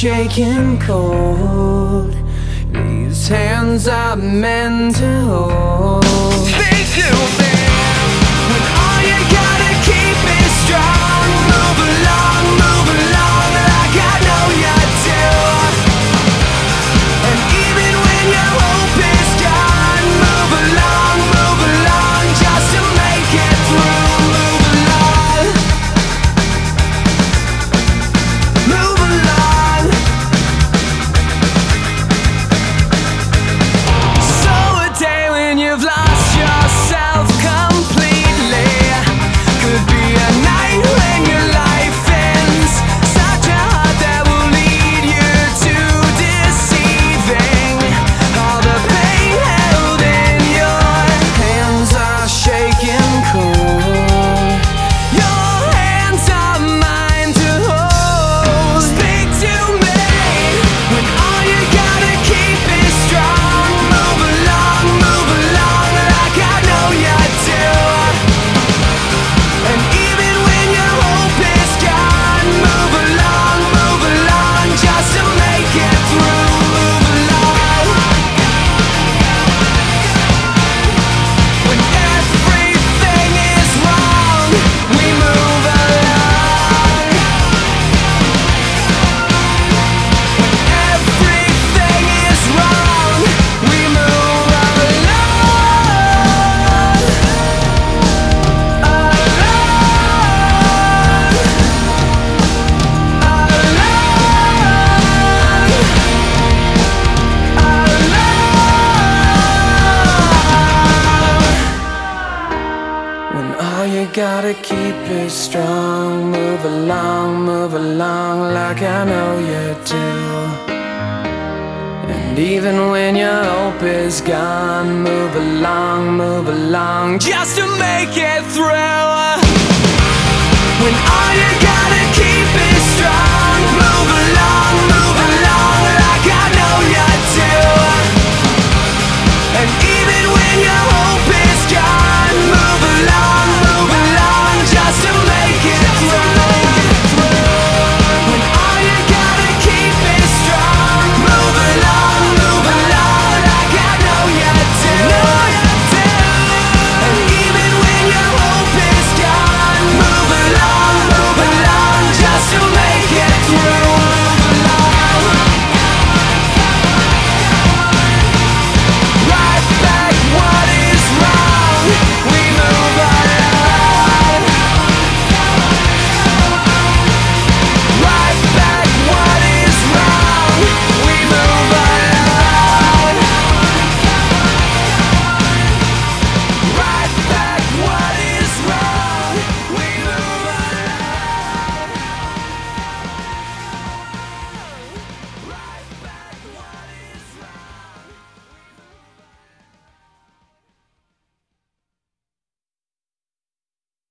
shaking cold. These hands are meant to hold. gotta keep it strong. Move along, move along, like I know you do. And even when your hope is gone, move along, move along, just to make it through.